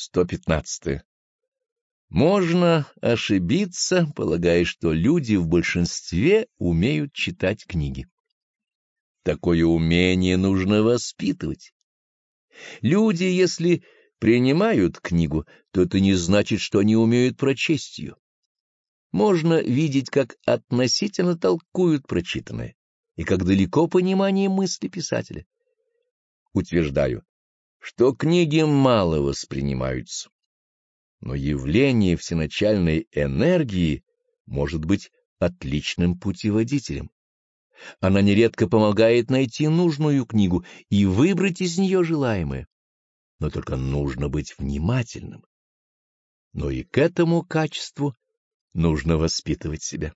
115. Можно ошибиться, полагая, что люди в большинстве умеют читать книги. Такое умение нужно воспитывать. Люди, если принимают книгу, то это не значит, что они умеют прочесть ее. Можно видеть, как относительно толкуют прочитанное и как далеко понимание мысли писателя. Утверждаю, что книги мало воспринимаются, но явление всеначальной энергии может быть отличным путеводителем. Она нередко помогает найти нужную книгу и выбрать из нее желаемое. Но только нужно быть внимательным. Но и к этому качеству нужно воспитывать себя.